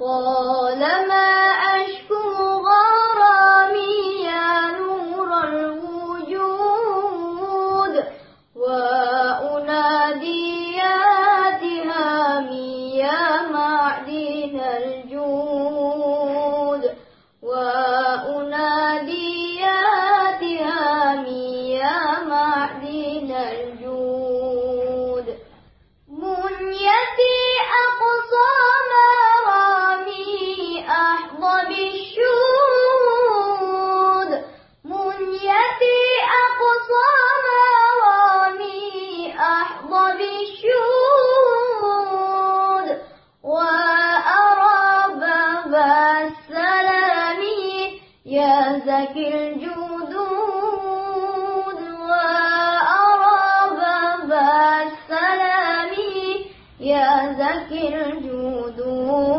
طالما أشكو غرامي يا نور الوجود وأنادي يا تهامي يا معدن الجود أقصاها وامي بالشهود وأرى باب السلام يا زكي الجدود وأرى باب السلام يا زكي الجدود.